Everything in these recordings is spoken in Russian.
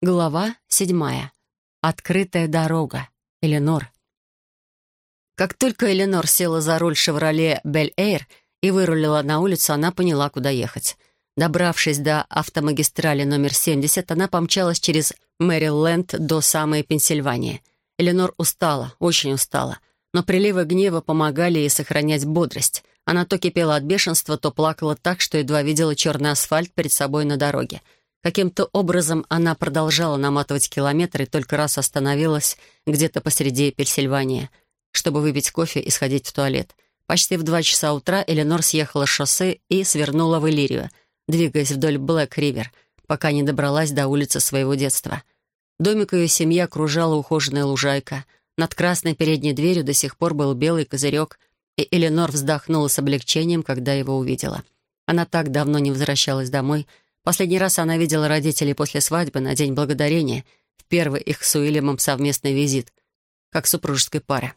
Глава седьмая. Открытая дорога. Эленор. Как только Эленор села за руль «Шевроле Бель-Эйр» и вырулила на улицу, она поняла, куда ехать. Добравшись до автомагистрали номер 70, она помчалась через Мэриленд до самой Пенсильвании. Эленор устала, очень устала, но приливы гнева помогали ей сохранять бодрость. Она то кипела от бешенства, то плакала так, что едва видела черный асфальт перед собой на дороге — Каким-то образом она продолжала наматывать километры и только раз остановилась где-то посреди Пенсильвании, чтобы выпить кофе и сходить в туалет. Почти в два часа утра Эленор съехала с шоссе и свернула в Иллирию, двигаясь вдоль Блэк-Ривер, пока не добралась до улицы своего детства. Домик ее семьи окружала ухоженная лужайка. Над красной передней дверью до сих пор был белый козырек, и Эленор вздохнула с облегчением, когда его увидела. Она так давно не возвращалась домой, Последний раз она видела родителей после свадьбы на День Благодарения, в первый их с Уильямом совместный визит, как супружеской пара.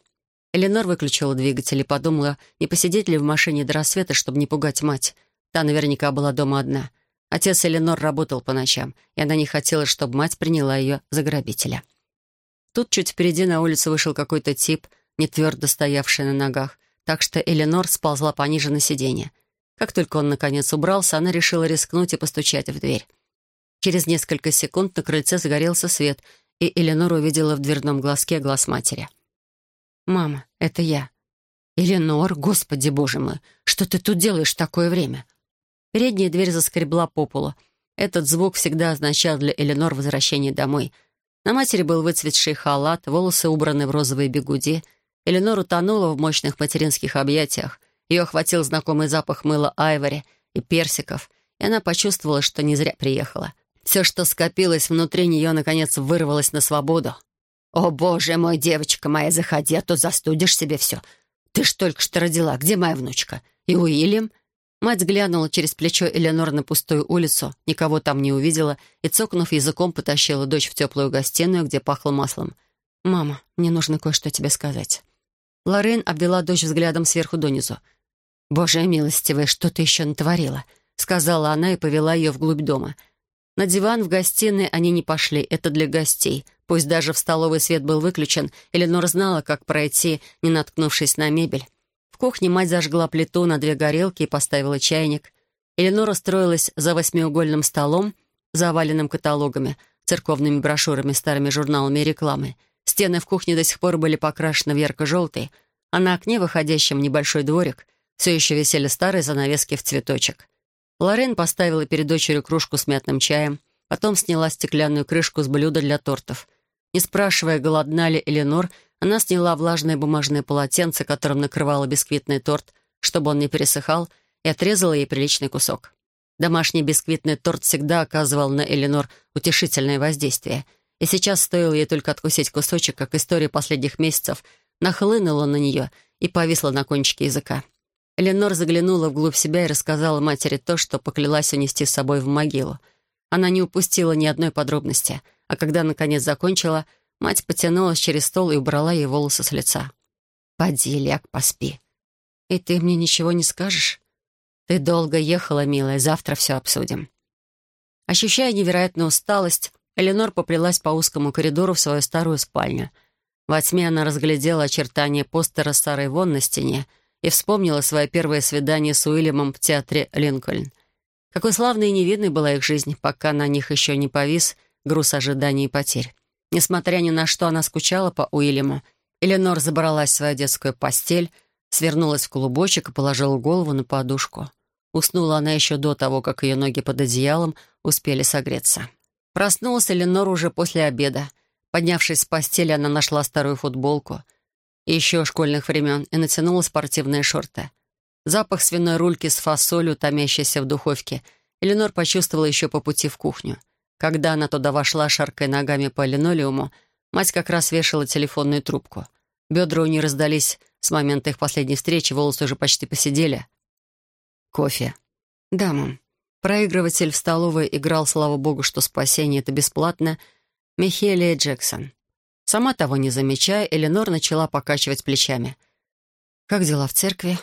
Эленор выключила двигатель и подумала, не посидеть ли в машине до рассвета, чтобы не пугать мать. Та наверняка была дома одна. Отец Эленор работал по ночам, и она не хотела, чтобы мать приняла ее за грабителя. Тут чуть впереди на улицу вышел какой-то тип, не твердо стоявший на ногах, так что Эленор сползла пониже на сиденье. Как только он, наконец, убрался, она решила рискнуть и постучать в дверь. Через несколько секунд на крыльце загорелся свет, и Эленор увидела в дверном глазке глаз матери. «Мама, это я». «Эленор, господи боже мой, что ты тут делаешь в такое время?» Передняя дверь заскребла по полу. Этот звук всегда означал для Эленор возвращение домой. На матери был выцветший халат, волосы убраны в розовые бегуди. Эленор утонула в мощных материнских объятиях — ее охватил знакомый запах мыла айвори и персиков, и она почувствовала, что не зря приехала. Все, что скопилось внутри нее, наконец вырвалось на свободу. «О, боже мой, девочка моя, заходи, а то застудишь себе все. Ты ж только что родила. Где моя внучка? И Уильям?» Мать глянула через плечо Элеонор на пустую улицу, никого там не увидела и, цокнув языком, потащила дочь в теплую гостиную, где пахло маслом. «Мама, мне нужно кое-что тебе сказать». Лорен обвела дочь взглядом сверху донизу. «Боже милостивый, что ты еще натворила?» — сказала она и повела ее вглубь дома. На диван в гостиной они не пошли, это для гостей. Пусть даже в столовой свет был выключен, Эленор знала, как пройти, не наткнувшись на мебель. В кухне мать зажгла плиту на две горелки и поставила чайник. Эленор устроилась за восьмиугольным столом, заваленным каталогами, церковными брошюрами, старыми журналами и рекламой. Стены в кухне до сих пор были покрашены в ярко-желтый, а на окне, выходящем небольшой дворик, все еще висели старые занавески в цветочек. Лорен поставила перед дочерью кружку с мятным чаем, потом сняла стеклянную крышку с блюда для тортов. Не спрашивая, голодна ли Эленор, она сняла влажное бумажное полотенце, которым накрывала бисквитный торт, чтобы он не пересыхал, и отрезала ей приличный кусок. Домашний бисквитный торт всегда оказывал на Эленор утешительное воздействие, и сейчас стоило ей только откусить кусочек, как история последних месяцев нахлынула на нее и повисла на кончике языка. Эленор заглянула вглубь себя и рассказала матери то, что поклялась унести с собой в могилу. Она не упустила ни одной подробности, а когда, наконец, закончила, мать потянулась через стол и убрала ей волосы с лица. «Поди, ляг, поспи. И ты мне ничего не скажешь? Ты долго ехала, милая, завтра все обсудим». Ощущая невероятную усталость, Эленор поплелась по узкому коридору в свою старую спальню. Во тьме она разглядела очертания постера старой вон на стене — и вспомнила свое первое свидание с Уильямом в театре «Линкольн». Какой славной и невидной была их жизнь, пока на них еще не повис груз ожиданий и потерь. Несмотря ни на что, она скучала по Уильяму. Эленор забралась в свою детскую постель, свернулась в клубочек и положила голову на подушку. Уснула она еще до того, как ее ноги под одеялом успели согреться. Проснулась Эленор уже после обеда. Поднявшись с постели, она нашла старую футболку — еще школьных времен и натянула спортивные шорты. Запах свиной рульки с фасолью, томящейся в духовке, Эленор почувствовала еще по пути в кухню. Когда она туда вошла, шаркая ногами по линолеуму, мать как раз вешала телефонную трубку. Бедра у нее раздались с момента их последней встречи, волосы уже почти посидели. «Кофе». «Да, мам». Проигрыватель в столовой играл, слава богу, что спасение — это бесплатно, Михелия Джексон. Сама того не замечая, Эленор начала покачивать плечами. «Как дела в церкви?»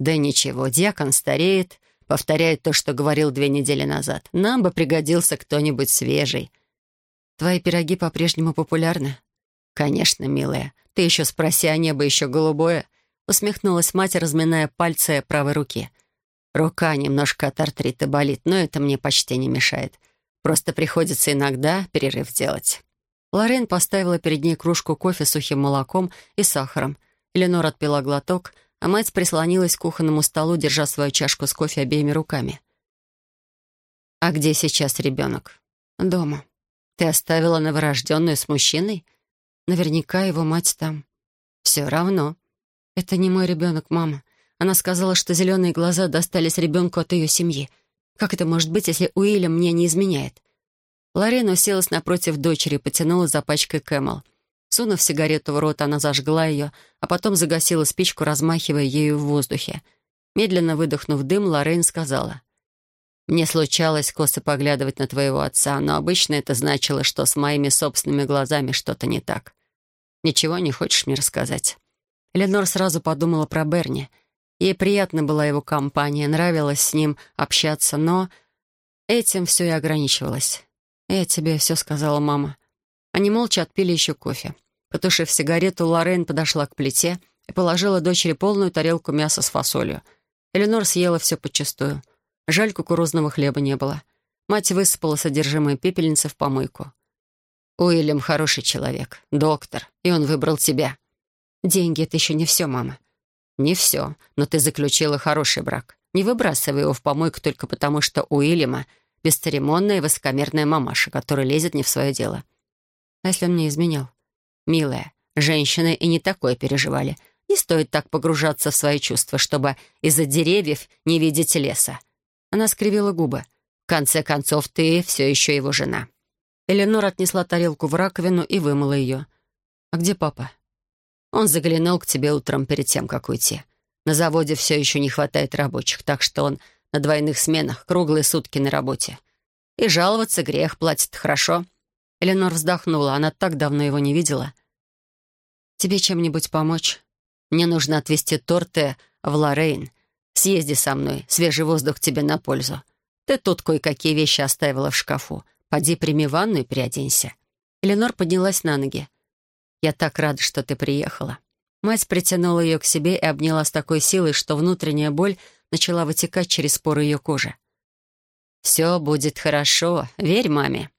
«Да ничего, дьякон стареет, повторяет то, что говорил две недели назад. Нам бы пригодился кто-нибудь свежий». Твои пироги по-прежнему популярны?» «Конечно, милая. Ты еще спроси, а небо еще голубое?» Усмехнулась мать, разминая пальцы правой руки. «Рука немножко от артрита болит, но это мне почти не мешает. Просто приходится иногда перерыв делать». Лорен поставила перед ней кружку кофе с сухим молоком и сахаром. Эленор отпила глоток, а мать прислонилась к кухонному столу, держа свою чашку с кофе обеими руками. «А где сейчас ребенок?» «Дома. Ты оставила новорожденную с мужчиной? Наверняка его мать там. Все равно. Это не мой ребенок, мама. Она сказала, что зеленые глаза достались ребенку от ее семьи. Как это может быть, если Уильям мне не изменяет? Лорен уселась напротив дочери и потянула за пачкой Camel. Сунув сигарету в рот, она зажгла ее, а потом загасила спичку, размахивая ею в воздухе. Медленно выдохнув дым, Лорен сказала. «Мне случалось косо поглядывать на твоего отца, но обычно это значило, что с моими собственными глазами что-то не так. Ничего не хочешь мне рассказать?» Ленор сразу подумала про Берни. Ей приятна была его компания, нравилось с ним общаться, но этим все и ограничивалось. «Я тебе все сказала, мама». Они молча отпили еще кофе. Потушив сигарету, Лорен подошла к плите и положила дочери полную тарелку мяса с фасолью. Эленор съела все подчистую. Жаль, кукурузного хлеба не было. Мать высыпала содержимое пепельницы в помойку. «Уильям хороший человек, доктор, и он выбрал тебя». «Деньги — это еще не все, мама». «Не все, но ты заключила хороший брак. Не выбрасывай его в помойку только потому, что Уильяма бесцеремонная и высокомерная мамаша, которая лезет не в свое дело. А если он мне изменял? Милая, женщины и не такое переживали. Не стоит так погружаться в свои чувства, чтобы из-за деревьев не видеть леса. Она скривила губы. В конце концов, ты все еще его жена. Эленор отнесла тарелку в раковину и вымыла ее. «А где папа?» Он заглянул к тебе утром перед тем, как уйти. На заводе все еще не хватает рабочих, так что он на двойных сменах, круглые сутки на работе. И жаловаться грех, платит хорошо. Эленор вздохнула, она так давно его не видела. «Тебе чем-нибудь помочь? Мне нужно отвезти торты в Лоррейн. Съезди со мной, свежий воздух тебе на пользу. Ты тут кое-какие вещи оставила в шкафу. Поди прими ванну и приоденься». Эленор поднялась на ноги. «Я так рада, что ты приехала». Мать притянула ее к себе и обняла с такой силой, что внутренняя боль начала вытекать через поры ее кожи. «Все будет хорошо, верь маме»,